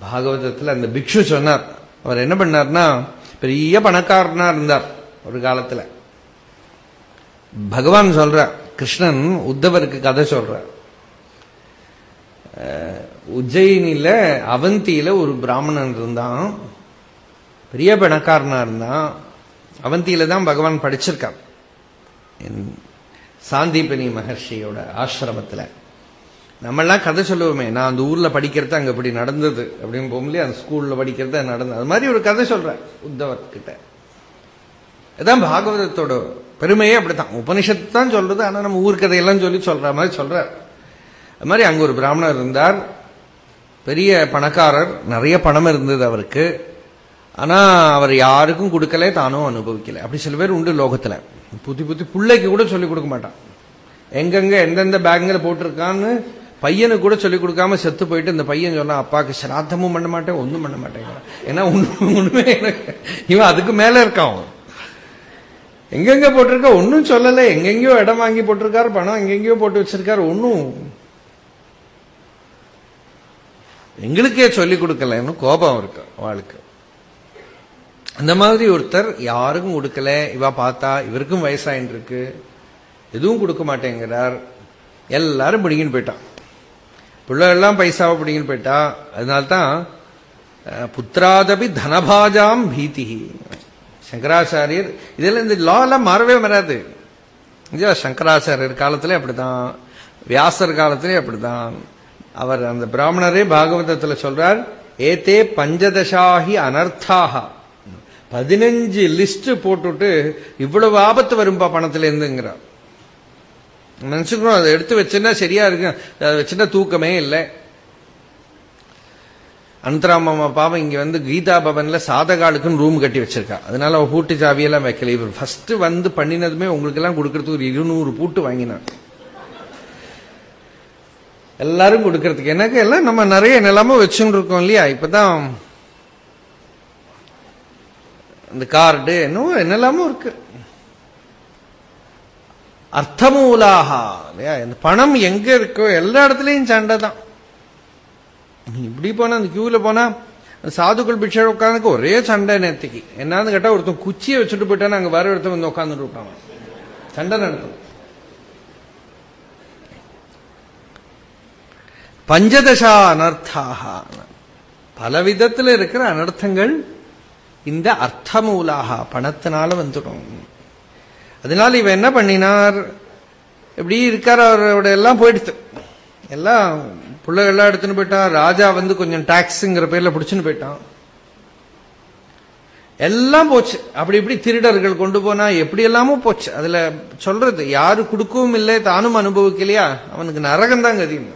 பாகவதத்தில் அந்த பிக்ஷு சொன்னார். அவர் என்ன பண்ணார்னா பெரிய பணக்காரனா இருந்தார் ஒரு காலத்துல. பகவான் சொல்ற கிருஷ்ணன் உத்தவருக்கு கதை சொல்ற உஜ்ஜயினில அவந்தியில ஒரு பிராமணன் இருந்தான். பெரிய பணக்காரனா இருந்தான். அவந்தியில தான் பகவான் படிச்சிருக்கான் சாந்திபனி மகர்ஷியோட ஆசிரமத்தில். நம்மெல்லாம் கதை சொல்லுவோமே நான் அந்த ஊர்ல படிக்கிறது அங்க இப்படி நடந்தது அப்படின்னு போகும்போது அந்த ஸ்கூல்ல படிக்கிறது நடந்தது. அது மாதிரி ஒரு கதை சொல்றேன் உத்தவர்கிட்ட இதான் பாகவதத்தோட பெருமையே அப்படித்தான். உபனிஷத்து தான் சொல்றது ஆனா நம்ம ஊர் கதையெல்லாம் சொல்லி சொல்ற மாதிரி சொல்றார். அது மாதிரி அங்க ஒரு பிராமணர் இருந்தார். பெரிய பணக்காரர் நிறைய பணம் இருந்தது அவருக்கு. ஆனா அவர் யாருக்கும் கொடுக்கல தானும் அனுபவிக்கல. அப்படி சில பேர் உண்டு லோகத்துல. புத்தி புத்தி பிள்ளைக்கு கூட சொல்லிக் கொடுக்க மாட்டான். எங்கெங்க எந்தெந்த பேங்க்ல போட்டிருக்கான்னு பையனுக்கு கூட சொல்லிக் கொடுக்காம செத்து போயிட்டு இந்த பையன் சொன்னா அப்பாவுக்கு சிராத்தமும் பண்ண மாட்டேன் ஒன்றும் பண்ண மாட்டேங்கிறான் ஏன்னா ஒண்ணுமே இவன் அதுக்கு மேல இருக்கான் எங்கெங்க போட்டிருக்க? ஒன்னும் சொல்லல. எங்கெங்கயோ இடம் வாங்கி போட்டிருக்காரு பணம் எங்கெங்கயோ போட்டு வச்சிருக்காரு ஒன்னும் எங்களுக்கே சொல்லிக் கொடுக்கலன்னு கோபம் இருக்கு அவளுக்கு. அந்த மாதிரி ஒருத்தர் யாருக்கும் கொடுக்கல. இவ பார்த்தா இவருக்கும் வயசாயின்னு இருக்கு. எதுவும் கொடுக்க மாட்டேங்கிறார். எல்லாரும் பிடிங்கின்னு போயிட்டான். பிள்ளைகள்லாம் பைசாவை பிடிங்கின்னு போயிட்டா அதனால்தான் புத்திராதபி தனபாஜாம் பீதி. சங்கராச்சாரியர் இதெல்லாம் இந்த லாலாம் மாறவே வராது சங்கராச்சாரியர் காலத்திலே அப்படிதான் வியாசர் காலத்திலே அப்படிதான் அவர் அந்த பிராமணரே பாகவதத்துல சொல்றார் ஏத்தே பஞ்சதசாகி அனர்த்தாக பதினஞ்சு லிஸ்ட் போட்டுட்டு இவ்வளவு ஆபத்து வரும்பா பணத்துல இருந்துங்கிறார் நினைச்சுக்கணும் அதை எடுத்து வச்சுன்னா சரியா இருக்கு. அதை வச்சுன்னா தூக்கமே இல்லை. அனந்தராமம்மா பாவம் இங்க வந்து கீதா பவன்ல சாதகாளுக்குன்னு ரூம் கட்டி வச்சிருக்கா. அதனால அவ பூட்டு சாவியெல்லாம் வைக்கல. இவர் ஃபர்ஸ்ட் வந்து பண்ணினதுமே உங்களுக்கு எல்லாம் கொடுக்கறதுக்கு ஒரு இருநூறு பூட்டு வாங்கினார் எல்லாரும் கொடுக்கறதுக்கு. எனக்கு எல்லாம் நம்ம நிறைய நிலமும் வச்சுன்னு இருக்கோம் இல்லையா? இப்பதான் இந்த கார்டு என்னவோ என்னெல்லாமோ இருக்கு. அர்த்தமூலாகா இல்லையா? இந்த பணம் எங்க இருக்கோ எல்லா இடத்துலயும் சண்டை தான். நீ இப்படி போனா அந்த கியூல போனா சாதுக்கள் பிக்ஷை உட்காந்துக்கு ஒரே சண்டை நேத்திக்கு. என்னன்னு கேட்டா ஒருத்தன் குச்சியை வச்சுட்டு போயிட்டான்னு அங்க வேற ஒருத்தன் வந்து உட்காந்துட்டு இருப்பாங்க சண்டை நடக்கும். பஞ்சதசா அனர்த்தாக பல விதத்துல இருக்கிற அனர்த்தங்கள் இந்த அர்த்தமூலாக பணத்தினால வந்துடும். அதனால இவன் என்ன பண்ணினார்? இப்படி இருக்கார்? அவரோட எல்லாம் போயிடுத்து. எல்லாம் பிள்ளைகள்லாம் எடுத்துன்னு போயிட்டான். ராஜா வந்து கொஞ்சம் டாக்ஸுங்கிற பேர்ல பிடிச்சுன்னு போயிட்டான். எல்லாம் போச்சு. அப்படி இப்படி திருடர்கள் கொண்டு போனா எப்படி எல்லாமோ போச்சு. அதுல சொல்றது யாரு கொடுக்கவும் இல்லை தானும் அனுபவிக்கலையா? அவனுக்கு நரகம் தான் கதியும்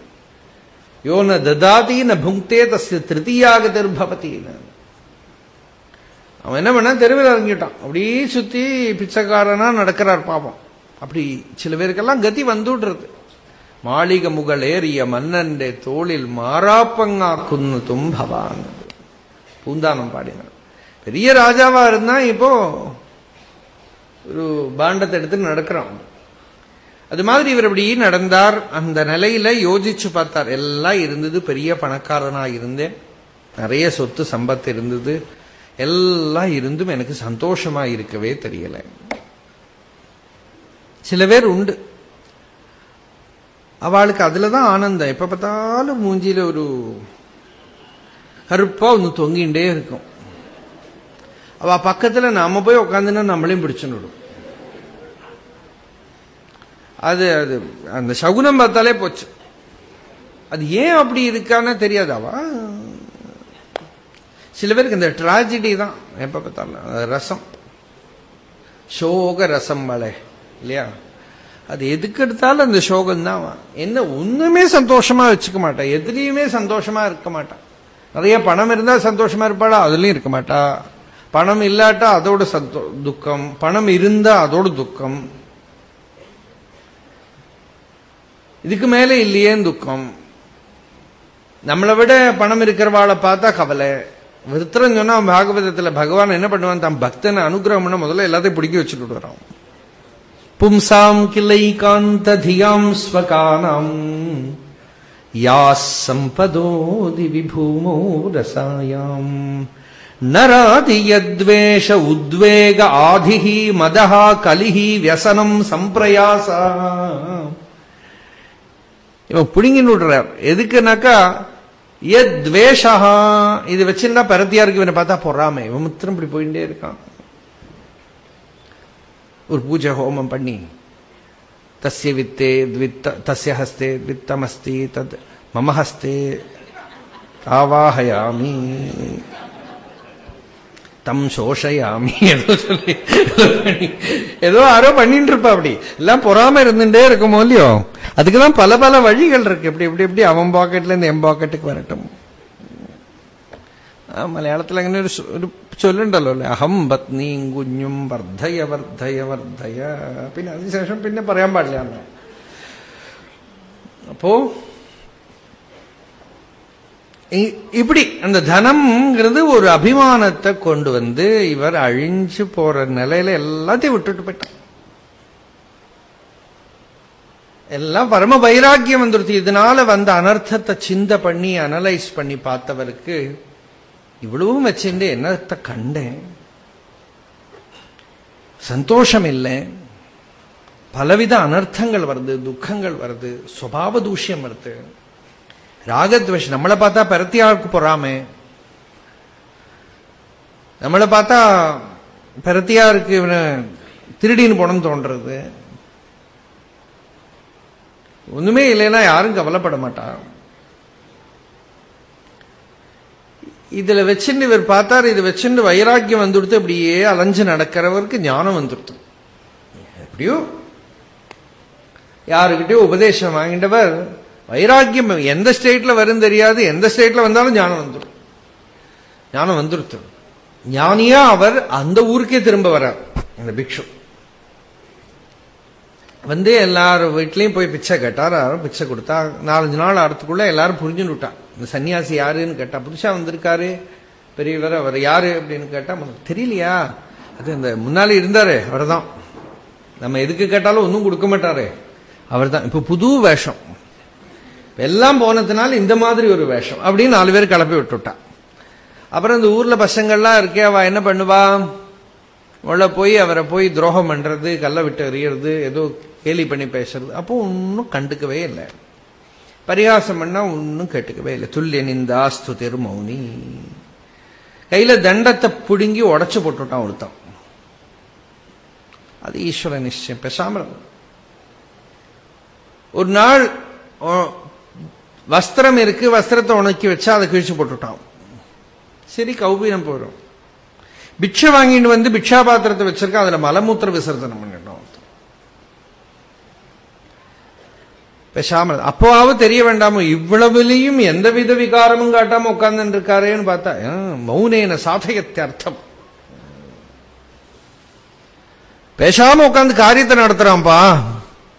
யோ ந ததாதி ந புங்கே தஸ்ய திருத்தியாக திருபவத்தின்னு அவன் என்ன பண்ண தெருவில் இறங்கிட்டான். அப்படியே சுத்தி பிச்சைக்காரனா நடக்கிறார் பாவம். அப்படி சில பேருக்கெல்லாம் கதி வந்துடுறது மாளிக முகல் ஏறிய மன்னன்டே தோளில் மாறாப்பங்கா குன்னு தும்பவான் பூந்தானம் பாடினான். பெரிய ராஜாவா இருந்தா இப்போ ஒரு பாண்டத்தை எடுத்து நடக்கிறான். அது மாதிரி இவர் அப்படி நடந்தார். அந்த நிலையில யோசிச்சு பார்த்தார். எல்லாம் இருந்தது பெரிய பணக்காரனா இருந்தேன். நிறைய சொத்து சம்பத்து இருந்தது. எல்லாம் இருந்தும் எனக்கு சந்தோஷமா இருக்கவே தெரியல. சில பேர் உண்டு. அவளுக்கு அதுலதான் ஆனந்தம். எப்ப பார்த்தாலும் மூஞ்சியில ஒரு கருப்பா ஒன்று தொங்கிண்டே இருக்கும். அவ பக்கத்துல நாம போய் உட்காந்துன்னா நம்மளையும் பிடிச்சுன்னு அது அது அந்த சகுனம் பார்த்தாலே போச்சு. அது ஏன் அப்படி இருக்கான்னு தெரியாதாவா சில பேருக்கு இந்த டிராஜடி தான். எப்ப பார்த்தாலும். ரசம். சோக ரசம் மலை. இல்லையா? அது எதுக்கு எடுத்தாலும் அந்த சோகம் தான். என்ன ஒண்ணுமே சந்தோஷமா வச்சுக்க மாட்டான் எதுலையுமே சந்தோஷமா இருக்க மாட்டான் நிறைய பணம் இருந்தா சந்தோஷமா இருப்பாளா? அதுலயும் இருக்க மாட்டா. பணம் இல்லாட்டா அதோட சந்தோ துக்கம். பணம் இருந்தா அதோட துக்கம். இதுக்கு மேல இல்லையேன்னு துக்கம். நம்மளை விட பணம் இருக்கிறவாளை பார்த்தா கவலை. விருத்திரம் சொன்னா பாகவதத்துல பகவான் என்ன பண்ணுவான்? தான் பக்தனை அனுகிரகம் பண்ண முதல்ல எல்லாத்தையும் பிடிக்க வச்சுட்டு வரான். பும்சாம் கிளை காந்த தியாம் ஸ்வகானாம். யா சம்பதோதி விபூமோ ரசாயாம். நராதியத்வேஷ உத்வேக ஆதிஹி மதஹா கலிஹி வியசனம் சம்பிரயாசா. இவன் புடுங்கின்னு விடுறார். எதுக்குனாக்கா எத்வேஷா இது வச்சிருந்தா பரத்தியாருக்கு இவனை பார்த்தா பொறாமை இவன் முத்திரம் இப்படி போயிட்டே இருக்கான் ஒரு பூஜை ஹோமம் பண்ணி தஸ்ய வித்தே த்வித்த தஸ்ய ஹஸ்தே த்வித்தமஸ்தி தத் மம ஹஸ்தே ஆவாஹயாமி தம் சோஷயாமி ஏதோ சொல்லி ஏதோ யாரோ பண்ணிட்டு இருப்பா அப்படி எல்லாம் பொறாம இருந்துட்டே இருக்குமோ இல்லையோ அதுக்குதான் பல பல வழிகள் இருக்கு இப்படி இப்படி இப்படி அவன் பாக்கெட்ல இருந்து என் பாக்கெட்டுக்கு வரட்டும் ആ മലയാളത്തിൽ അങ്ങനെ ഒരു സു- ഒരു ചൊല്ലുണ്ടല്ലോ അല്ലെ അഹം പത്നിയും കുഞ്ഞും വർദ്ധയ വർദ്ധയ വർദ്ധയ പിന്നെ അതിനുശേഷം പിന്നെ പറയാൻ പാടില്ല എന്ന്. இ- இப்படி அந்த தனம்ங்கிறது ஒரு அபிமானத்தை கொண்டு வந்து இவர் அழிஞ்சு போற நிலையில எல்லாத்தையும் விட்டுட்டு போயிட்டான். எல்லாம் பரம வைராக்கியம் வந்துருச்சு. இதனால வந்த அனர்த்தத்தை சிந்த பண்ணி அனலைஸ் பண்ணி பார்த்தவருக்கு இவ்வளவும் வச்சுட்டு என்னத்தை கண்டேன்? சந்தோஷம் இல்லை பலவித அனர்த்தங்கள் வருது துக்கங்கள் வருது சுவாவ தூஷ்யம் வருது. ராகத்வேஷம் நம்மளை பார்த்தா பிரதியாருக்கு பொறாமே. நம்மளை பார்த்தா பரத்தியாருக்கு இவனை திருடின்னு போனோம்னு தோன்றது. ஒண்ணுமே இல்லைன்னா யாரும் கவலைப்பட மாட்டான் இதுல வச்சுட்டு இவர் பார்த்தார் இது வச்சுட்டு வைராக்கியம் வந்துடுத்து அப்படியே அலைஞ்சு நடக்கிறவருக்கு ஞானம் வந்துடுத்து. எப்படியோ? யாருக்கிட்டயோ உபதேசம் வாங்கிட்டவர் வைராக்கியம் எந்த ஸ்டேட்ல வரும் தெரியாது. எந்த ஸ்டேட்ல வந்தாலும் ஞானம் வந்துடும் ஞானம் வந்துருத்து. ஞானியா அவர் அந்த ஊருக்கே திரும்ப வரார் அந்த பிக்ஷு. வந்து எல்லாரும் வீட்லயும் போய் பிச்சை கேட்டார். யாரும் பிச்சை கொடுத்தா நாலஞ்சு நாள் ஆறதுக்குள்ள எல்லாரும் புரிஞ்சுன்னு விட்டான் இந்த சன்னியாசி யாருன்னு கேட்டா புதுசா வந்திருக்காரு. பெரியவர் அவர் யாரு அப்படின்னு கேட்டா தெரியலையா? அது இந்த முன்னாலே இருந்தாரு. அவர்தான். நம்ம எதுக்கு கேட்டாலும் ஒன்றும் கொடுக்க மாட்டாரு. அவர்தான். இப்ப புது வேஷம். எல்லாம் போனதுனால இந்த மாதிரி ஒரு வேஷம் அப்படின்னு நாலு பேர் கிளப்பி விட்டுட்டா. அப்புறம் இந்த ஊர்ல பசங்கள்லாம் இருக்கே அவ என்ன பண்ணுவா? உள்ள போய் அவரை போய் துரோகம் பண்றது கல்ல விட்டு எறியறது ஏதோ கேலி பண்ணி பேசுறது அப்போ ஒன்னும் கண்டுக்கவே இல்லை. பரிகாசம் பண்ணா ஒன்னும் கேட்டுக்கவே இல்லை. துல்லிய நிந்தா ஸ்துதிர் மௌனி. கையில தண்டத்தை புடுங்கி உடச்சு போட்டுட்டான் ஒருத்தன். அது ஈஸ்வர நிச்சயம். பேசாமல் ஒரு நாள் வஸ்திரம் இருக்கு வஸ்திரத்தை உணக்கி வச்சா அதை கிழிச்சு போட்டுட்டான். சரி கௌபீனம் போயிடும் பிக்ஷை வாங்கிட்டு வந்து பிக்ஷா பாத்திரத்தை வச்சிருக்கா அதுல மலமூத்திர விசர்ஜனம் பண்ணிட்டோம். பேசாமல் அப்போவாவது தெரிய வேண்டாமோ இவ்வளவுலையும் எந்தவித விகாரமும் காட்டாம உட்கார்ந்து இருக்காரேன்னு பார்த்தா ஆ, மௌனேன சாதகத்தியர்த்தம் பேசாம உட்கார்ந்து காரியத்தை நடத்துறான்பா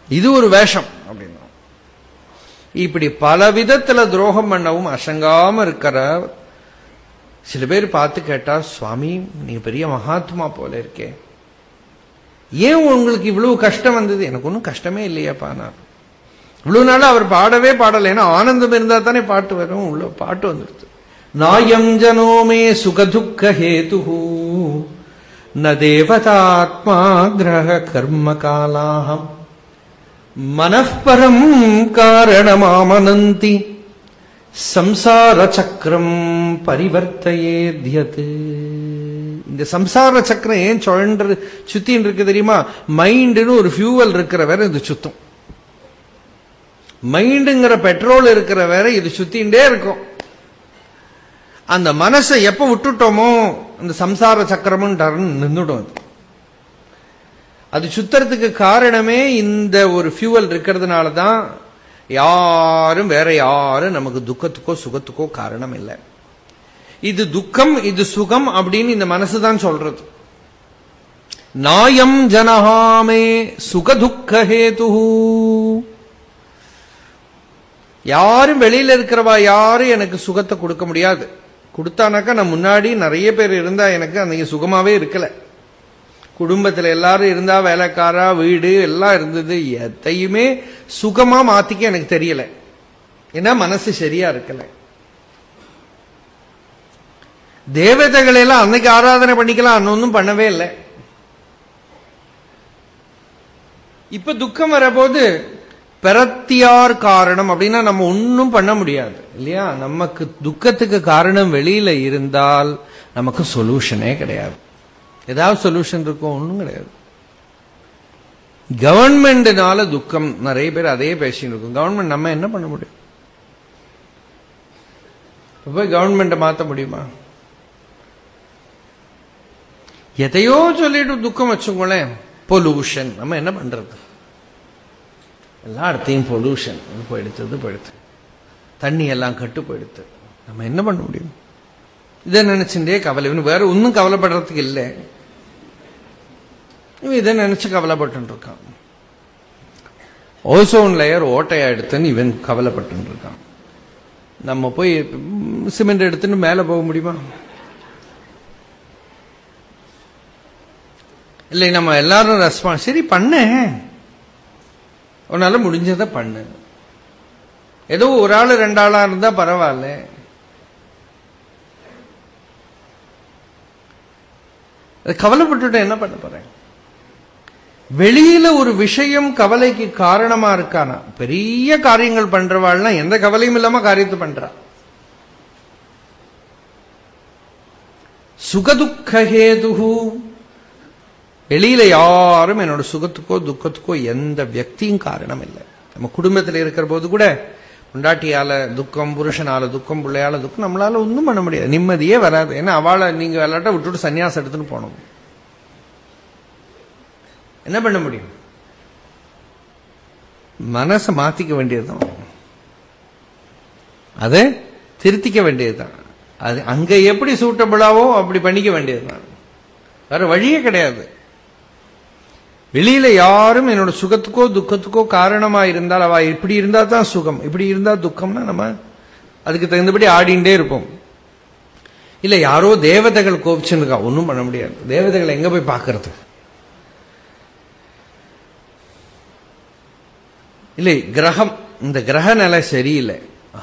இது ஒரு வேஷம். இப்படி பல விதத்துல துரோகம் பண்ணவும் அசங்காம இருக்கிற சில பேர் பார்த்து கேட்டா சுவாமி நீ பெரிய மகாத்மா போல இருக்கே. ஏன் உங்களுக்கு இவ்வளவு கஷ்டம் வந்தது? எனக்கு ஒன்றும் கஷ்டமே இல்லையாப்பா நான். இவ்வளவு நாள் அவர் பாடவே பாடல. ஏன்னா ஆனந்தம் இருந்தா தானே பாட்டு வரும். உள்ள பாட்டு வந்துடுது. நாயம் ஜனோமே சுகதுக்க ஹேது ந தேவதாத்மா கிரக கர்ம காலாகம் மனப்பரம் காரணமாமனந்தி சம்சார சக்கரம் பரிவர்த்தையேத்யது இந்த சம்சார சக்கரம் ஏன் சுழன்று சுத்தின்னு இருக்கு தெரியுமா? மைண்டுன்னு ஒரு ஃபியூவல் இருக்கிற வேற இது சுத்தம். மைண்டுங்கிற பெட்ரோல் இருக்கிற வேற இது சுத்தின்ண்டே இருக்கும். அந்த மனசை எப்ப விட்டுட்டோமோ அந்த சம்சார சக்கரமும் நின்றுடும் அது. அது சுத்துறதுக்கு காரணமே இந்த ஒரு ஃபியூவல் இருக்கிறதுனால தான் யாரும் வேற யாரும் நமக்கு துக்கத்துக்கோ சுகத்துக்கோ காரணம் இல்லை இது துக்கம் இது சுகம் அப்படின்னு இந்த மனசு தான் சொல்றது. நாயம் ஜனஹாமே சுகதுக்க ஹேது யாரும் வெளியில இருக்கிறவா யாரும் எனக்கு சுகத்தை கொடுக்க முடியாது. கொடுத்தானாக்கா நான் முன்னாடி நிறைய பேர் இருந்தா எனக்கு அன்னைக்கு சுகமாவே இருக்கலை. குடும்பத்தில் எல்லாரும் இருந்தா வேலைக்காரா வீடு எல்லாம் இருந்தது. எதையுமே சுகமா மாத்திக்க எனக்கு தெரியல. ஏன்னா மனசு சரியா இருக்கல. தேவதைகளை எல்லாம் அன்னைக்கு ஆராதனை பண்ணிக்கலாம் அன்னொன்னும் பண்ணவே இல்லை. இப்ப துக்கம் வரபோது பிரத்தியார் காரணம் அப்படின்னா நம்ம ஒன்னும் பண்ண முடியாது இல்லையா? நமக்கு துக்கத்துக்கு காரணம் வெளியில இருந்தால் நமக்கு சொல்யூஷனே கிடையாது. ஏதாவது சொல்யூஷன் இருக்கும் ஒன்றும் கிடையாது. கவர்மெண்ட்னால துக்கம். நிறைய பேர் அதே பேசிட்டு இருக்கும். கவர்மெண்ட் நம்ம என்ன பண்ண முடியும்? போய் கவர்மெண்ட்டை மாற்ற முடியுமா? எதையோ சொல்லிட்டு துக்கம் வச்சுக்கோங்களேன். பொல்யூஷன் நம்ம என்ன பண்றது? எல்லா இடத்தையும் பொல்யூஷன் போயிடுத்து போயிடுத்து. தண்ணி எல்லாம் கட்டு போயிடுத்து. நம்ம என்ன பண்ண முடியும்? இதை நினைச்சுட்டே கவலை. வேற ஒன்றும் கவலைப்படுறதுக்கு இல்லை. இவன் இதை நினைச்சு கவலைப்பட்டு இருக்கான் ஓசோன் லேயர் ஓட்டையா எடுத்துன்னு இவன் கவலைப்பட்டு இருக்கான் நம்ம போய் சிமெண்ட் எடுத்துன்னு மேல போக முடியுமா? இல்லை நம்ம எல்லாரும் ரெஸ்பான்ஸ் சரி பண்ணு. உன்னால முடிஞ்சதை பண்ணு. ஏதோ ஒரு ஆள் ரெண்டு ஆளா இருந்தா பரவாயில்ல. கவலைப்பட்டுட்டு என்ன பண்ண போறேன்? வெளியில ஒரு விஷயம் கவலைக்கு காரணமா இருக்கானா? பெரிய காரியங்கள் பண்றவாள்னா எந்த கவலையும் இல்லாம காரியத்தை பண்றா. சுகதுக்கேது வெளியில யாரும் என்னோட சுகத்துக்கோ துக்கத்துக்கோ எந்த வியக்தியும் காரணம் இல்லை. நம்ம குடும்பத்தில் இருக்கிற போது கூட பொண்டாட்டியால துக்கம் புருஷனால துக்கம் பிள்ளையால துக்கம் நம்மளால ஒன்றும் பண்ண முடியாது. நிம்மதியே வராது. ஏன்னா அவளை நீங்க விளையாட்ட விட்டுட்டு சன்னியாசம் எடுத்துன்னு போனோம் என்ன பண்ண முடியும்? மனசை மாத்திக்க வேண்டியதுதான். அதை திருத்திக்க வேண்டியதுதான். அது அங்க எப்படி சூட்டபிளாவோ அப்படி பண்ணிக்க வேண்டியதுதான். வேற வழியே கிடையாது. வெளியில யாரும் என்னோட சுகத்துக்கோ துக்கத்துக்கோ காரணமா இருந்தால் அவ இப்படி இருந்தா தான் சுகம். இப்படி இருந்தா துக்கம்னா நம்ம அதுக்கு தகுந்தபடி ஆடிண்டே இருப்போம். இல்ல யாரோ தேவதைகள் கோபிச்சுருக்கா ஒன்றும் பண்ண முடியாது. தேவதைகள் எங்க போய் பார்க்கறது? இல்லை கிரகம் இந்த கிரக நிலை சரியில்லை.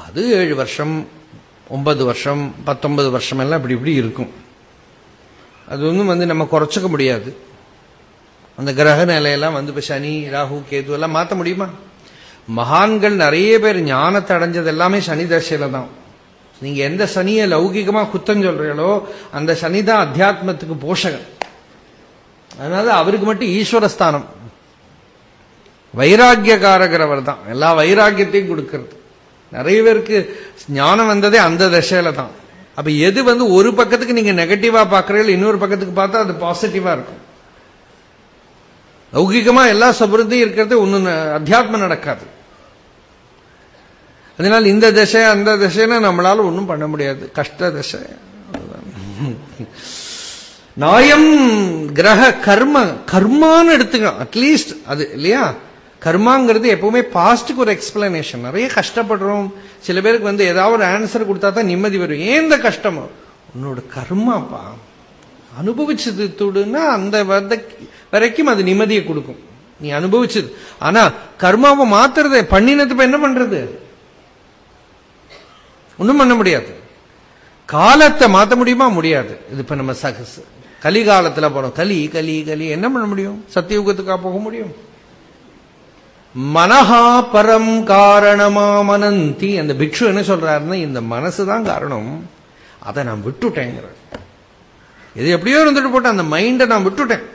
அது ஏழு வருஷம் ஒன்பது வருஷம் பத்தொன்பது வருஷம் எல்லாம் இப்படி இப்படி இருக்கும். அது ஒன்றும் வந்து நம்ம குறைச்சிக்க முடியாது. அந்த கிரக நிலையெல்லாம் வந்து இப்போ சனி ராகு கேது எல்லாம் மாற்ற முடியுமா? மகான்கள் நிறைய பேர் ஞானத்தை அடைஞ்சது எல்லாமே சனி தசையில தான். நீங்க எந்த சனியை லௌகிகமா குத்தம் சொல்றீங்களோ அந்த சனி தான் அத்தியாத்மத்துக்கு போஷகன். அதனால அவருக்கு மட்டும் ஈஸ்வரஸ்தானம். வைராக்கியக்காரகர் அவர் தான் எல்லா வைராக்கியத்தையும் கொடுக்கறது. நிறைய பேருக்கு ஞானம் வந்ததே அந்த தசையில தான். அப்ப எது வந்து ஒரு பக்கத்துக்கு நீங்க நெகட்டிவா பாக்குறீங்க இன்னொரு பக்கத்துக்கு பார்த்தா அது பாசிட்டிவா இருக்கும். லௌகிகமா எல்லா சபுரத்தையும் இருக்கிறது ஒண்ணு அத்தியாத்மம் நடக்காது. அதனால் இந்த திசை அந்த திசைன்னு நம்மளால ஒன்றும் பண்ண முடியாது. கஷ்ட திசை. நாயம் கிரக கர்ம கர்மான்னு எடுத்துக்கலாம். அட்லீஸ்ட் அது இல்லையா? கர்மாங்கிறது எப்பவுமே பாஸ்ட்டுக்கு ஒரு எக்ஸ்பிளனேஷன் நிறைய கஷ்டப்படுறோம். சில பேருக்கு வந்து ஏதாவது ஒரு ஆன்சர் கொடுத்தா தான் நிம்மதி வரும். ஏன் இந்த கஷ்டம்? உன்னோட கர்மாப்பா. அனுபவிச்சது துடுன்னா அந்த வரைக்கும் அது நிம்மதியை கொடுக்கும். நீ அனுபவிச்சது. ஆனா கர்மாவை மாத்துறது பண்ணினது என்ன பண்றது? ஒன்றும் பண்ண முடியாது. காலத்தை மாற்ற முடியுமா? முடியாது. இது இப்ப நம்ம கலிகாலத்தில் போறோம். கலி கலி கலி. என்ன பண்ண முடியும்? சத்தியுகத்துக்காக போக முடியும்? மனஹா பரம் காரணமா மனந்தி அந்த பிக்ஷு என்ன சொல்றாருன்னா இந்த மனசு தான் காரணம். அதை நான் விட்டுட்டேங்கிற இது எப்படியோ இருந்துட்டு போட்டேன் அந்த மைண்டை நான் விட்டுட்டேன்.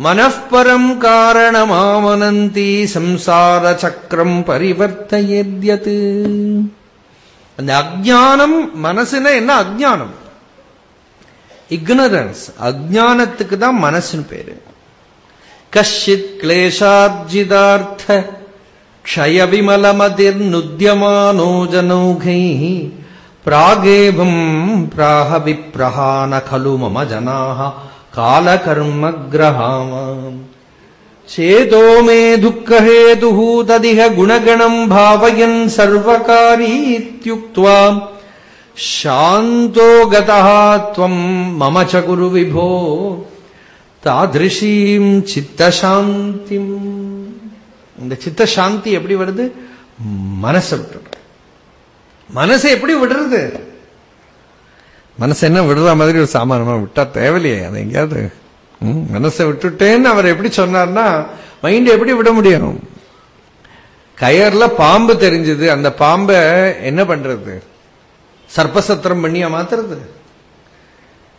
மனப்பரம் காரணமாமனந்தி சம்சார சக்கரம் பரிவர்த்தயத்யது. அந்த அஜானம் மனசுனா என்ன அஜானம் இக்னரன்ஸ் அஜானத்துக்கு தான் மனசுன்னு பேரு. कश्चित् क्लेशार्जितार्थ क्षयविमलमतिर्नुद्यमानोजनौघैः प्रागेवम् प्राह विप्रहान खलु मम जनाः कालकर्मग्रहामाम् चेतो मे दुःखहेतुः तदिह गुणगणम् भावयन् सर्वकारीत्युक्त्वा शान्तो गतः त्वम् मम च गुरुविभो। தாதிருஷீம் சித்தசாந்திம். இந்த சித்த சாந்தி எப்படி வருது? மனசை விட்டுடும் மனசை எப்படி விடுறது? மனசை என்ன விடுற மாதிரி ஒரு சாமானமா விட்டா தேவையில்லையே அது எங்கேயாவது. ம், மனசை விட்டுட்டேன்னு அவர் எப்படி சொன்னார்னா மைண்ட் எப்படி விட முடியும்? கயர்ல பாம்பு தெரிஞ்சது அந்த பாம்பை என்ன பண்றது? சர்ப்பசத்திரம் பண்ணியா மாத்துறது?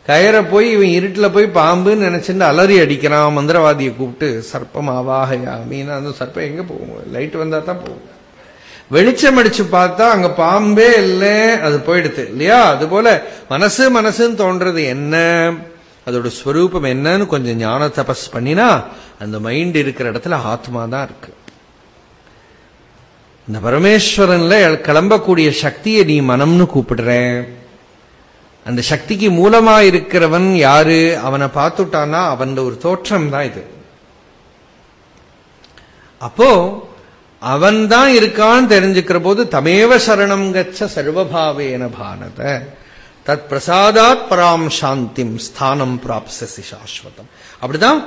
கயரை போய் இவன் இருட்டில் போய் பாம்புன்னு நினைச்சுட்டு அலறி அடிக்கிறான் மந்திரவாதியை கூப்பிட்டு சர்ப்பம் ஆவாகையா மீனா அந்த சர்ப்பம் எங்க போகும்? லைட் வந்தா தான் போகும். வெளிச்சம் அடிச்சு பார்த்தா அங்க பாம்பே இல்லை அது போயிடுது இல்லையா? அது போல மனசு மனசுன்னு தோன்றது என்ன? அதோட ஸ்வரூபம் என்னன்னு கொஞ்சம் ஞான தபஸ் பண்ணினா அந்த மைண்ட் இருக்கிற இடத்துல ஆத்மா தான் இருக்கு. இந்த பரமேஸ்வரன்ல கிளம்பக்கூடிய சக்தியை நீ மனம்னு கூப்பிடுறேன். அந்த சக்திக்கு மூலமா இருக்கிறவன் யாரு? அவனை பார்த்துட்டானா அவன் ஒரு தோற்றம் தான் இது. அப்போ அவன் தான் இருக்கான்னு தெரிஞ்சுக்கிற போது தமேவ சரணம் கச்ச சர்வபாவேன பானத. தத் பிரசாதாத் பராம் சாந்திம் ஸ்தானம் பிராப்சசி சாஸ்வதம். அப்படிதான்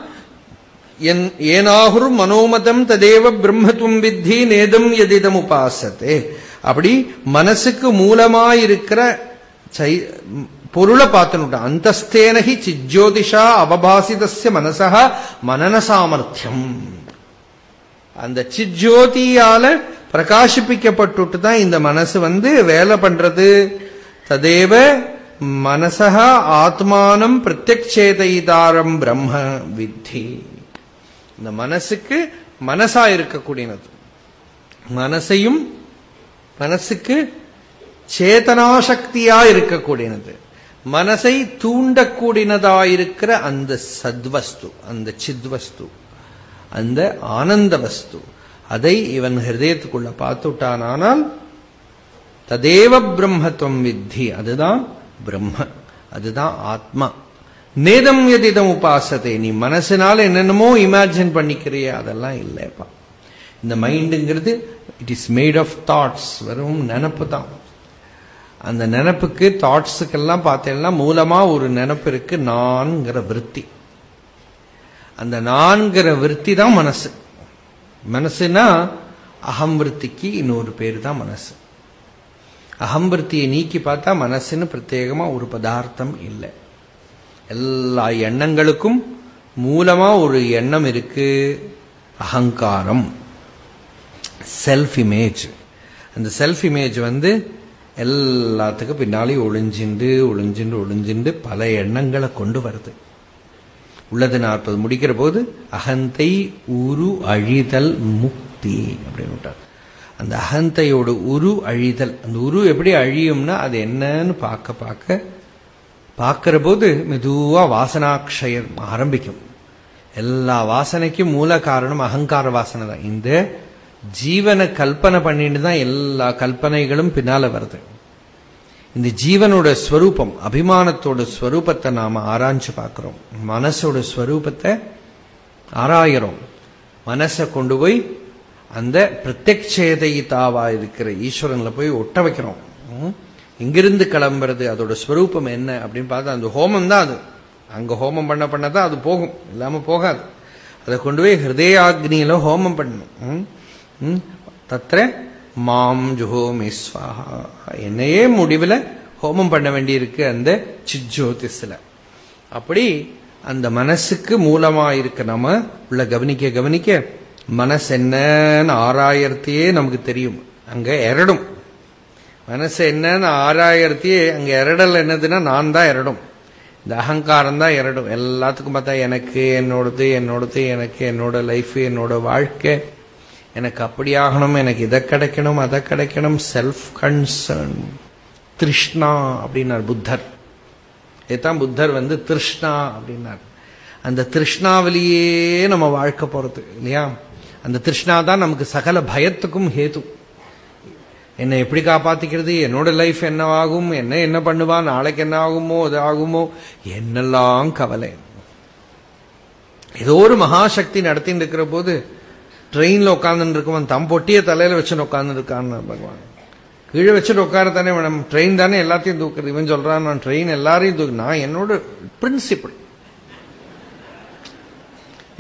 என் ஏனாகுர் மனோமதம் ததேவ பிரம்மத்துவம் வித்தி நேதம் எதிதம் உபாசத்தே அப்படி மனசுக்கு மூலமாயிருக்கிற இருக்கிற பொருளை பார்த்துனுட்டான் அந்தஸ்தேனகி சிஜோதிஷா அவபாசிதஸ்ய மனசா மனன சாமர்த்தியம் அந்த சிஜோதியால பிரகாசிப்பிக்கப்பட்டுட்டு தான் இந்த மனசு வந்து வேலை பண்றது. ததேவ மனசா ஆத்மானம் பிரத்யக்ஷேதைதாரம் பிரம்ம வித்தி. இந்த மனசுக்கு மனசா இருக்கக்கூடியது மனசையும் மனசுக்கு சேதனாசக்தியா இருக்கக்கூடியது மனசை தூண்டக்கூடியனதாயிருக்கிற அந்த சத்வஸ்து அந்த சித்வஸ்து அந்த ஆனந்த வஸ்து அதை இவன் ஹிருதயத்துக்குள்ள பார்த்துட்டானால் ததேவ பிரம்மத்துவம் வித்தி அதுதான் பிரம்ம அதுதான் ஆத்மா. நேதம் எதிதம் உபாசத்தை நீ மனசினால என்னென்னமோ இமேஜின் பண்ணிக்கிறிய அதெல்லாம் இல்லைப்பா. இந்த மைண்டுங்கிறது it is made of thoughts வெறும் நினப்பு தான். அந்த நினப்புக்கு தாட்ஸுக்கெல்லாம் பார்த்தேன்னா மூலமா ஒரு நினப்பு இருக்கு நான்கிற விற்பி அந்த நான்கிற விற்பி தான் மனசு. மனசுனா அகம்பிருத்திக்கு இன்னொரு பேர் தான் மனசு. அகம்பிருத்தியை நீக்கி பார்த்தா மனசுன்னு பிரத்யேகமா ஒரு பதார்த்தம் இல்லை. எல்லா எண்ணங்களுக்கும் மூலமா ஒரு எண்ணம் இருக்கு. அகங்காரம். செல்ஃப் இமேஜ் அந்த செல்ஃப் இமேஜ் வந்து எல்லாத்துக்கும் பின்னாலே ஒளிஞ்சிண்டு ஒளிஞ்சிண்டு ஒளிஞ்சிண்டு பல எண்ணங்களை கொண்டு வருது. உள்ளது நாற்பது முடிக்கிற போது அகந்தை உரு அழிதல் முக்தி அப்படின்னு விட்டார். அந்த அகந்தையோட உரு அழிதல் அந்த உரு எப்படி அழியும்னா அது என்னன்னு பார்க்க பார்க்க பார்க்கிற போது மெதுவாக வாசனாட்சயம் ஆரம்பிக்கும். எல்லா வாசனைக்கும் மூல காரணம் அகங்கார வாசனை தான். இந்த ஜீவனை கல்பனை பண்ணிட்டு தான் எல்லா கல்பனைகளும் பின்னால வருது. இந்த ஜீவனோட ஸ்வரூபம் அபிமானத்தோட ஸ்வரூபத்தை நாம ஆராய்ஞ்சு பார்க்கிறோம். மனசோட ஸ்வரூபத்தை ஆராயிறோம் மனசை கொண்டு போய் அந்த பிரத்யக்ஷேதைத்தாவா இருக்கிற ஈஸ்வரன்ல போய் ஒட்ட வைக்கிறோம். ம்? இங்கிருந்து கிளம்புறது அதோட ஸ்வரூபம் என்ன அப்படின்னு பார்த்தா அந்த ஹோமம் தான் அது. அங்க ஹோமம் பண்ண பண்ணதான் அது போகும். இல்லாம போகாது. அதை கொண்டு போய் ஹிருதயாக்னியில ஹோமம் பண்ணணும். ம்? தத்திர மாம் ஜுஹோமி ஸ்வாஹா. என்னையே முடிவில் ஹோமம் பண்ண வேண்டியிருக்கு அந்த சிஜோதிஸில் அப்படி அந்த மனசுக்கு மூலமா இருக்க நம்ம உள்ள கவனிக்க கவனிக்க மனசு என்னன்னு ஆறாயிரத்தையே நமக்கு தெரியும். அங்க எரடும். மனசு என்னன்னு ஆறாயிரத்தையே அங்க எரடல் என்னதுன்னா நான் தான் எரடும். இந்த அகங்காரம் தான் எரடும். எல்லாத்துக்கும் பார்த்தா எனக்கு என்னோடது என்னோடது எனக்கு என்னோட லைஃப் என்னோட வாழ்க்கை. எனக்கு அப்படி ஆகணும் எனக்கு இதை கிடைக்கணும் அதை கிடைக்கணும் செல்ஃப் கன்சர்ன் திருஷ்ணா அப்படின்னார் புத்தர். இதான் புத்தர் வந்து திருஷ்ணா அப்படின்னார். அந்த திருஷ்ணாவிலேயே நம்ம வாழ்க்கை போறது இல்லையா? அந்த திருஷ்ணா தான் நமக்கு சகல பயத்துக்கும் ஹேது. என்னை எப்படி காப்பாத்திக்கிறது? என்னோட லைஃப் என்ன ஆகும் என்ன என்ன பண்ணுவா? நாளைக்கு என்ன ஆகுமோ? அது ஆகுமோ? என்னெல்லாம் கவலை. ஏதோ ஒரு மகாசக்தி நடத்தின்னு இருக்கிற போது ட்ரெயின்ல உட்கார்ந்துட்டு இருக்கவன் தம் பொட்டிய தலையில வச்சுன்னு உட்கார்ந்து இருக்கான்னு பகவான். கீழே வச்சுட்டு உட்கார தானே மேடம் ட்ரெயின் தானே எல்லாத்தையும் தூக்குறது. இவன் சொல்றான் நான் ட்ரெயின் எல்லாரையும் தூக்கு நான் என்னோட பிரின்சிபிள்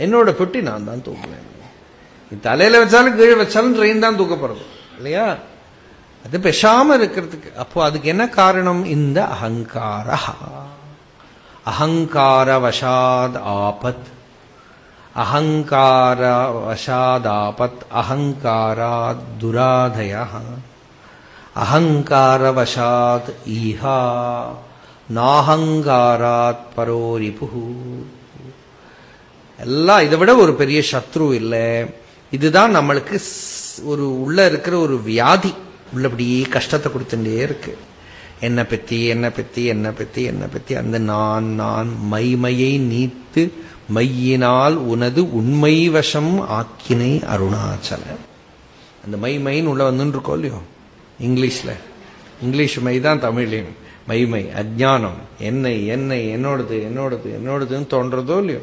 என்னோட பெட்டி நான் தான் தூக்குவேன். நீ தலையில வச்சாலும் கீழே வச்சாலும் ட்ரெயின் தான் தூக்கப்படுறது இல்லையா? அது பெஷாம இருக்கிறதுக்கு. அப்போ அதுக்கு என்ன காரணம்? இந்த அகங்கார வசாத் ஆபத். அகங்காரவசாதாபத் அகங்காராத் துராதய அகங்காரவசாத் ஈஹா நாஹங்காராத் பரோரிபு எல்லாம் இதை விட ஒரு பெரிய சத்ரு இல்லை. இதுதான் நம்மளுக்கு ஒரு உள்ள இருக்கிற ஒரு வியாதி. உள்ளபடியே கஷ்டத்தை கொடுத்துட்டே இருக்கு. என்னை பத்தி என்னை பத்தி என்னை பத்தி என்னை பத்தி அந்த நான் நான் மைமையை நீத்து மையினால் உனது உண்மை வசம் ஆக்கினை அருணாச்சல. அந்த மை மைன்னு உள்ள வந்துட்டு இருக்கோம் இல்லையோ? இங்கிலீஷ்ல. இங்கிலீஷ் மை தான் தமிழ்லையும் மைமை அஜானம் என்னை என்னை என்னோடது என்னோடது என்னோடதுன்னு தோன்றதோ இல்லையோ?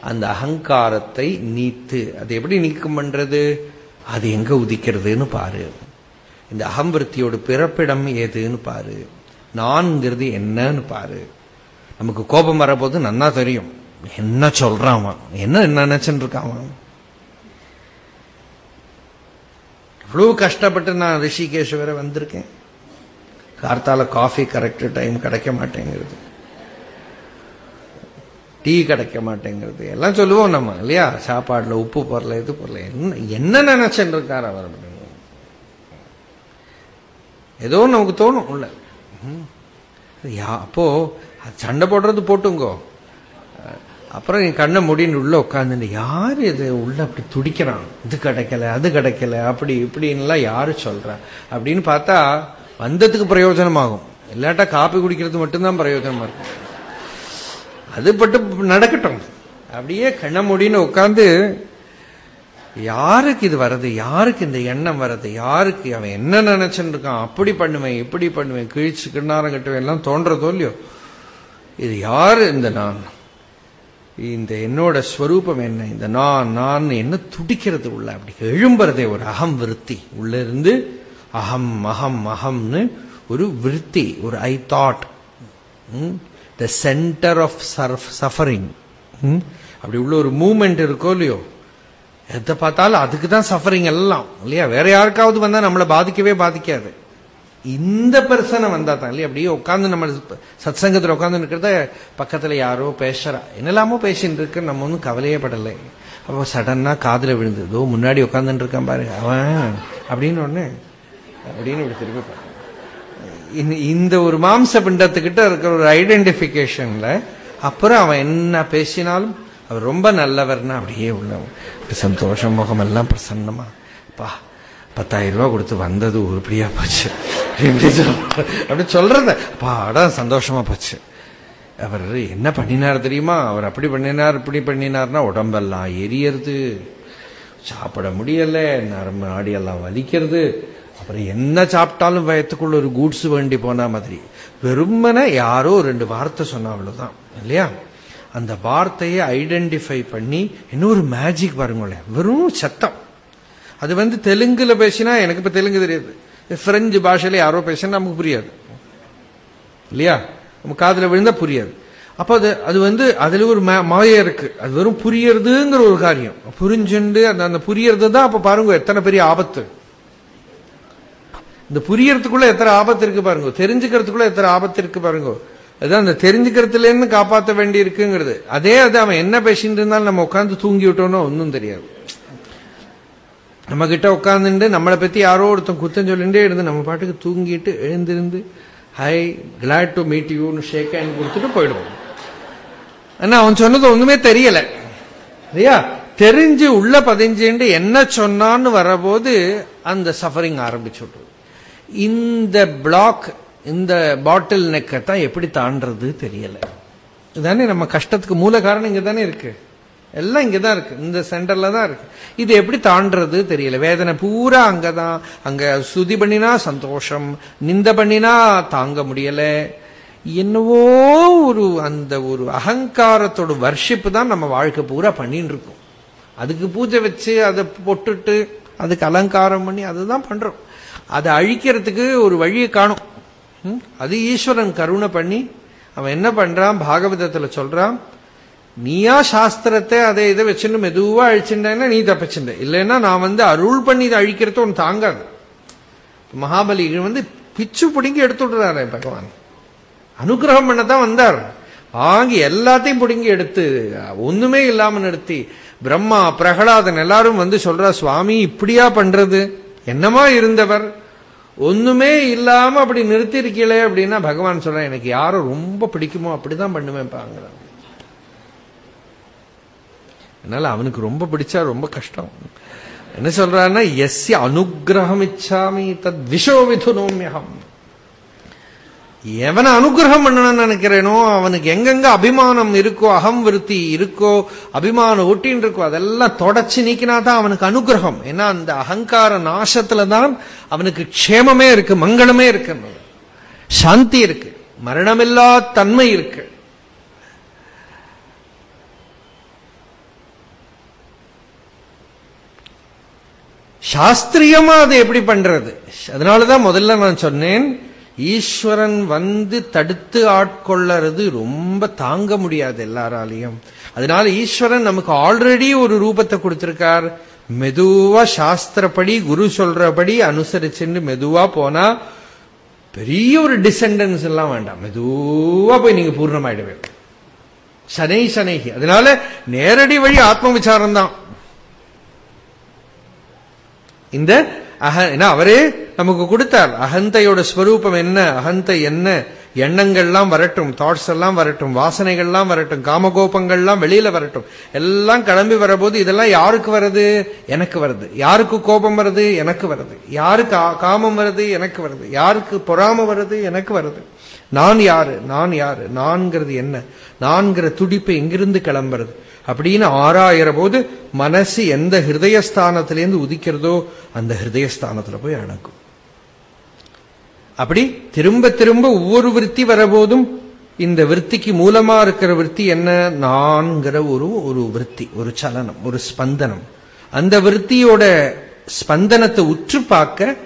அந்த அகங்காரத்தை நீத்து அது எப்படி நீக்கம் பண்றது? அது எங்க உதிக்கிறதுன்னு பாரு. இந்த அகம்பிருத்தியோட பிறப்பிடம் ஏதுன்னு பாரு. நான்கிறது என்னன்னு பாரு. நமக்கு கோபம் வரபோது நன்னா தெரியும். என்ன சொல்றான் என்ன என்ன நினைச்சுட்டு இருக்கான் இவ்வளவு கஷ்டப்பட்டு நான் ரிஷிகேஷ் வேற வந்திருக்கேன். கார்த்தால காஃபி கரெக்ட் டைம் கிடைக்க மாட்டேங்கிறது. டீ கிடைக்க மாட்டேங்கிறது. எல்லாம் சொல்லுவோம் நம்ம இல்லையா? சாப்பாடுல உப்பு போடல இது போடல. என்ன என்ன நினைச்சுட்டு இருக்காரு அவர் ஏதோ நமக்கு தோணும் உள்ள. அப்போ சண்டை போடுறது போட்டுங்கோ. அப்புறம் என் கண்ணை முடின்னு உள்ள உட்காந்து யார் இது? உள்ள அப்படி துடிக்கிறான். இது கிடைக்கல அது கிடைக்கல அப்படி இப்படின்லாம் யாரு சொல்ற? அப்படின்னு பார்த்தா வந்ததுக்கு பிரயோஜனமாகும். இல்லாட்டா காப்பி குடிக்கிறது மட்டும்தான் பிரயோஜனமா இருக்கும். அது பட்டு நடக்கட்டும். அப்படியே கண்ண முடின்னு உட்காந்து யாருக்கு இது வர்றது? யாருக்கு இந்த எண்ணம் வர்றது? யாருக்கு? அவன் என்ன நினைச்சுட்டு இருக்கான்? அப்படி பண்ணுவேன் இப்படி பண்ணுவேன் கிழிச்சு கிண்ணாரம் கட்டுவேன் எல்லாம் தோன்றதோ இல்லையோ? இது யாரு? இந்த நான். இந்த என்னோட ஸ்வரூபம் என்ன? இந்த நான் நான் என்ன துடிக்கிறது உள்ள? அப்படி எழும்புறதே ஒரு அகம் விருத்தி. உள்ள இருந்து அகம் அகம் அகம்னு ஒரு விருத்தி ஒரு I thought the centre of suffering அப்படி உள்ள ஒரு மூமெண்ட் இருக்கோ இல்லையோ? எதை பார்த்தாலும் அதுக்கு தான் சஃபரிங் எல்லாம் இல்லையா? வேற யாருக்காவது வந்தா நம்மளை பாதிக்கவே பாதிக்காது. இந்த பர்சனை வந்தா தான் இல்லையா அப்படியே உட்காந்து நம்ம சத் சங்கத்தில் உட்காந்து இருக்கிறத பக்கத்துல யாரோ பேசுறா. என்னெல்லாமோ பேசின்னு இருக்கு நம்ம ஒன்றும் கவலையே படலை. அப்போ சடன்னா காதில் விழுந்து ஏதோ முன்னாடி உட்காந்துட்டு இருக்கான் பாரு அவன் அப்படின்னு ஒன்று அப்படின்னு இப்படி திரும்பி இந்த ஒரு மாம்ச பிண்டத்துக்கிட்ட இருக்கிற ஒரு ஐடென்டிஃபிகேஷன்ல அப்புறம் அவன் என்ன பேசினாலும் அவர் ரொம்ப நல்லவர்னா அப்படியே உள்ள சந்தோஷம் முகமெல்லாம் பிரசன்னமா பா பத்தாயிரம் ரூபா கொடுத்து வந்தது உருப்படியா போச்சு. அப்படி சொல்றத. பாடம் சந்தோஷமா போச்சு. அவர் என்ன பண்ணினார் தெரியுமா? அவர் அப்படி பண்ணினார் இப்படி பண்ணினார்னா உடம்பெல்லாம் எரியறது. சாப்பிட முடியல நரம்பு நாடியெல்லாம் வலிக்கிறது. அப்புறம் என்ன சாப்பிட்டாலும் வயத்துக்குள்ள ஒரு கூட்ஸ் வேண்டி போன மாதிரி. வெறுமன யாரோ ரெண்டு வார்த்தை சொன்ன அவ்வளவுதான் இல்லையா? அந்த வார்த்தையை ஐடென்டிஃபை பண்ணி இன்னொரு மேஜிக் பாருங்களேன். வெறும் சத்தம். அது வந்து தெலுங்குல பேசினா எனக்கு இப்ப தெலுங்கு தெரியாது. பிரெஞ்சு பாஷையில யாரோ பேசினா நமக்கு புரியாது. இல்லையா? நம்ம காதுல விழுந்தா புரியாது. அப்போ அது அது வந்து அதுல ஒரு மாய இருக்கு. அது வெறும் புரியறதுங்கிற ஒரு காரியம். புரிஞ்சுண்டு அந்த அந்த புரியறது தான் அப்ப பாருங்க எத்தனை பெரிய ஆபத்து. இந்த புரியறதுக்குள்ள எத்தனை ஆபத்து இருக்கு பாருங்க. தெரிஞ்சுக்கிறதுக்குள்ள எத்தனை ஆபத்து இருக்கு பாருங்க. அதுதான் அந்த தெரிஞ்சுக்கிறதுல இருந்து காப்பாற்ற வேண்டி இருக்குங்கிறது அதே அது அவன் என்ன பேசிட்டு இருந்தாலும் நம்ம உட்காந்து தூங்கி விட்டோம்னா ஒன்றும் தெரியாது. நம்ம கிட்ட உட்காந்துட்டு நம்மளை பத்தி யாரோ ஒருத்தன் குத்தம் சொல்லிட்டே இருந்து நம்ம பாட்டுக்கு தூங்கிட்டு எழுந்திருந்து ஹை கிளாட் டு மீட் யூன்னு ஷேக் ஹேண்ட் கொடுத்துட்டு போயிடுவோம். ஆனா அவன் சொன்னது ஒண்ணுமே தெரியல. இல்லையா? தெரிஞ்சு உள்ள பதிஞ்சுட்டு என்ன சொன்னான்னு வரபோது அந்த சஃபரிங் ஆரம்பிச்சு இந்த பிளாக் இந்த பாட்டில் நெக்கை தான் எப்படி தாண்டது தெரியல. இதுதானே நம்ம கஷ்டத்துக்கு மூல காரணம் இங்க தானே இருக்கு. எல்லாம் இங்கதான் இருக்கு. இந்த சென்டர்ல தான் இருக்கு. இது எப்படி தாண்டது தெரியல. வேதனை பூரா அங்கதான். அங்க சுதி பண்ணினா சந்தோஷம். நிந்த பண்ணினா தாங்க முடியல. என்னவோ ஒரு அந்த ஒரு அகங்காரத்தோட வர்ஷிப்பு தான் நம்ம வாழ்க்கை பூரா பண்ணிட்டு இருக்கோம். அதுக்கு பூஜை வச்சு அதை பொட்டுட்டு அதுக்கு அலங்காரம் பண்ணி அதுதான் பண்றோம். அதை அழிக்கிறதுக்கு ஒரு வழியை காணும். அது ஈஸ்வரன் கருணை பண்ணி அவன் என்ன பண்றான்? பாகவதத்துல சொல்றான் நீயா சாஸ்திரத்தை அதை இதை வச்சுட்டு மெதுவா அழிச்சுட்டேன்னா நீ தப்பிச்சுட்ட. இல்லைன்னா நான் வந்து அருள் பண்ணி இதை அழிக்கிறது ஒன்று தாங்காது. மகாபலி வந்து பிச்சு பிடுங்கி எடுத்துடுறாரு பகவான். அனுகிரகம் பண்ணத்தான் வந்தார். வாங்கி எல்லாத்தையும் பிடுங்கி எடுத்து ஒண்ணுமே இல்லாம நிறுத்தி பிரம்மா பிரகலாதன் எல்லாரும் வந்து சொல்ற சுவாமி இப்படியா பண்றது? என்னமா இருந்தவர்? ஒண்ணுமே இல்லாம அப்படி நிறுத்தி இருக்கீங்களே அப்படின்னா பகவான் சொல்ற எனக்கு யாரும் ரொம்ப பிடிக்குமோ அப்படிதான் பண்ணுவேன் பாங்கிறான் அதனால அவனுக்கு ரொம்ப பிடிச்சா ரொம்ப கஷ்டம். என்ன சொல்றாருன்னா எஸ்ய அனுகிரகம் இச்சாமி தத் விஷோ மிதுனோமியகம் எவனை அனுகிரகம் பண்ணணும்னு நினைக்கிறேனோ அவனுக்கு எங்கெங்க அபிமானம் இருக்கோ அகம் விருத்தி இருக்கோ அபிமானம் ஒட்டின்னு இருக்கோ அதெல்லாம் தொடச்சு நீக்கினா தான் அவனுக்கு அனுகிரகம். ஏன்னா அந்த அகங்கார நாசத்துல தான் அவனுக்கு க்ஷேமமே இருக்கு மங்களமே இருக்கு. சாந்தி இருக்கு மரணமில்லா தன்மை இருக்கு. சாஸ்திரியமா அதை எப்படி பண்றது? அதனாலதான் முதல்ல நான் சொன்னேன் ஈஸ்வரன் வந்து தடுத்து ஆட்கொள்ளறது ரொம்ப தாங்க முடியாது எல்லாராலையும். அதனால ஈஸ்வரன் நமக்கு ஆல்ரெடி ஒரு ரூபத்தை கொடுத்திருக்கார். மெதுவா சாஸ்திரப்படி குரு சொல்றபடி அனுசரிச்சுன்னு மெதுவா போனா பெரிய ஒரு டிசெண்டன்ஸ் எல்லாம் வேண்டாம். மெதுவா போய் நீங்க பூர்ணமாயிடுவே சனை சனைகி. அதனால நேரடி வழி ஆத்ம விசாரம் தான் இந்த அக ஏன்னா அவரே நமக்கு கொடுத்தார். அகந்தையோட ஸ்வரூபம் என்ன? அகந்தை என்ன? எண்ணங்கள்லாம் வரட்டும் தாட்ஸ் எல்லாம் வரட்டும் வாசனைகள்லாம் வரட்டும் காமகோபங்கள்லாம் வெளியில வரட்டும். எல்லாம் கிளம்பி வரபோது இதெல்லாம் யாருக்கு வருது? எனக்கு வருது. யாருக்கு கோபம் வருது? எனக்கு வருது. யாருக்கு காமம் வருது? எனக்கு வருது. யாருக்கு பொறாம வருது? எனக்கு வருது. நான் யாரு? நான் யாரு? நான்கிறது என்ன? நான்கிற துடிப்பு எங்கிருந்து கிளம்புறது? அப்படின்னு ஆராயிற போது மனசு எந்த ஹிருதயஸ்தானத்திலேருந்து உதிக்கிறதோ அந்த ஹிருதயஸ்தானத்துல போய் அடக்கும் அப்படி திரும்ப திரும்ப ஒவ்வொரு விருத்தி வரபோதும் இந்த விற்பிக்கு மூலமா இருக்கிற விற்பி என்ன? நான்கிற ஒரு ஒரு விற்பி ஒரு சலனம் ஒரு ஸ்பந்தனம். அந்த விற்பியோட ஸ்பந்தனத்தை உற்று பார்க்க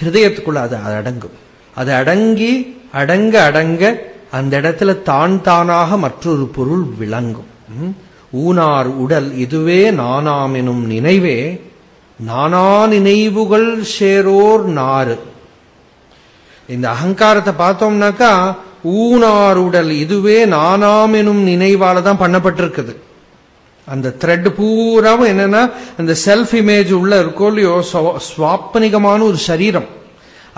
ஹிருதயத்துக்குள்ள அது அடங்கும். அது அடங்கி அடங்க அடங்க அந்த இடத்துல தான் தானாக மற்றொரு பொருள் விளங்கும். உம் ஊனார் உடல் இதுவே நானாம் எனும் நினைவே நானா நினைவுகள் சேரோர் நாறு. இந்த அகங்காரத்தை பார்த்தோம்னாக்கா ஊனார் உடல் இதுவே நானாம் எனும் நினைவால தான் பண்ணப்பட்டிருக்குது. அந்த த்ரெட் பூராவும் என்னன்னா அந்த செல்ஃப் இமேஜ் உள்ள இருக்கோ இல்லையோ சுவாப்பனிகமான ஒரு சரீரம்.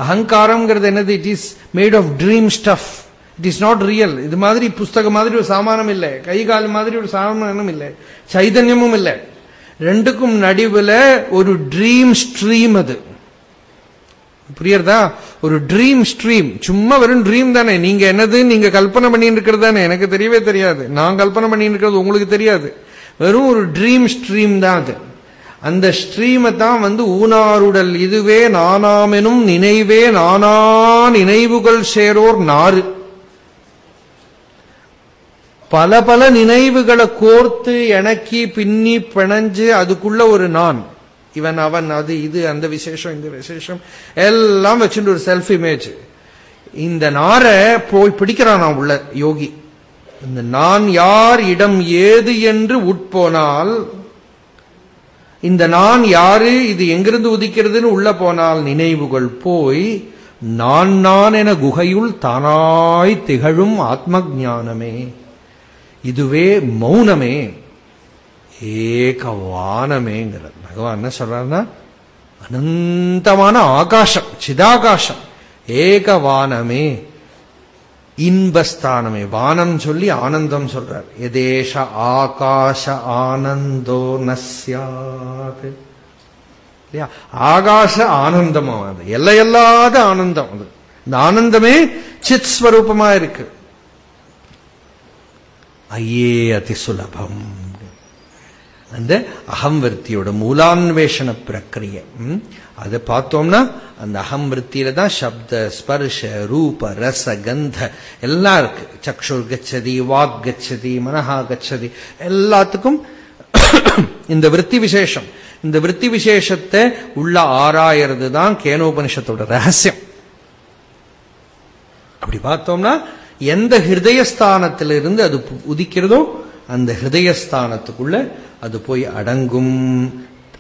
அகங்காரம்ங்கிறது என்னது? It is made of dream stuff it is not real இது மாதிரி புஸ்தகம் மாதிரி ஒரு சாமானம் இல்லை. கை கால் மாதிரி ஒரு சாமானம் இல்லை. சைதன்யமும் இல்லை. ரெண்டுக்கும் நடுவில் ஒரு ட்ரீம் ஸ்ட்ரீம் அது. புரியறதா? ஒரு ட்ரீம் ஸ்ட்ரீம் சும்மா வெறும் ட்ரீம் தானே. நீங்க என்னது? நீங்க கல்பனை பண்ணிட்டு இருக்கிறது தானே. எனக்கு தெரியவே தெரியாது. நான் கல்பனை பண்ணிட்டு இருக்கிறது உங்களுக்கு தெரியாது. வெறும் ஒரு ட்ரீம் ஸ்ட்ரீம் தான் அது. அந்த ஸ்ட்ரீமை தான் வந்து ஊனாருடல். இதுவே நானாமெனும் நினைவே நானா நினைவுகள் சேரோர் நாறு. பல பல நினைவுகளை கோர்த்து இணக்கி பின்னி பிணைஞ்சு அதுக்குள்ள ஒரு நான். இவன் அவன் அது இது அந்த விசேஷம் இந்த விசேஷம் எல்லாம் வச்சுட்டு ஒரு செல்ஃப் இமேஜ் இந்த நாரை போய் பிடிக்கிறான் நான் உள்ள யோகி. இந்த நான் யார் இடம் ஏது என்று உட்போனால் இந்த நான் யாரு இது எங்கிருந்து உதிக்கிறதுன்னு உள்ள போனால் நினைவுகள் போய் நான் நான் என குகையுள் தானாய் திகழும் ஆத்ம ஞானமே. இதுவே மௌனமே ஏகவானமேங்கிறது. பகவான் என்ன சொல்றாருன்னா அனந்தமான ஆகாசம் சிதாகாசம் ஏகவானமே இன்பஸ்தானமே. வானம் சொல்லி ஆனந்தம் சொல்றார். எதேஷ ஆகாஷ ஆனந்தோ நசியாது இல்லையா? ஆகாச ஆனந்தமாவது எல்லையல்லாத ஆனந்தம் அது. இந்த ஆனந்தமே சித் ஸ்வரூபமா இருக்கு ஐயே அதி சுலபம் அந்த அகம்விருத்தியோட மூலான்வேஷண பிரக்கிரிய அதை பார்த்தோம்னா அந்த அகம்விருத்தியில தான் சப்த ஸ்பர்ஷ ரூப ரச கந்த எல்லாம் இருக்கு சக்ஷுர் கச்சதி வாக் கச்சதி மனஹா கச்சதி எல்லாத்துக்கும் இந்த விற்பி விசேஷம் இந்த விற்பி விசேஷத்தை உள்ள ஆராயறது தான் கேனோபனிஷத்தோட ரகசியம் அப்படி பார்த்தோம்னா எந்த ஹிருதயஸ்தானத்திலிருந்து அது உதிக்கிறதோ அந்த ஹிருதயஸ்தானத்துக்குள்ள அது போய் அடங்கும்.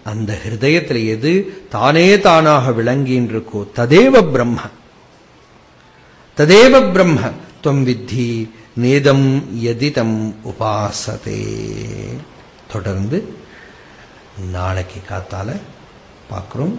அந்த ஹிருதயத்தில் எது தானே தானாக விளங்கின்றிருக்கோ ததேவ பிரம்ம. ததேவ பிரம்ம. துவம் வித்தி நேதம் எதிதம் உபாசதே. தொடர்ந்து நாளைக்கு காத்தால பார்க்கிறோம்.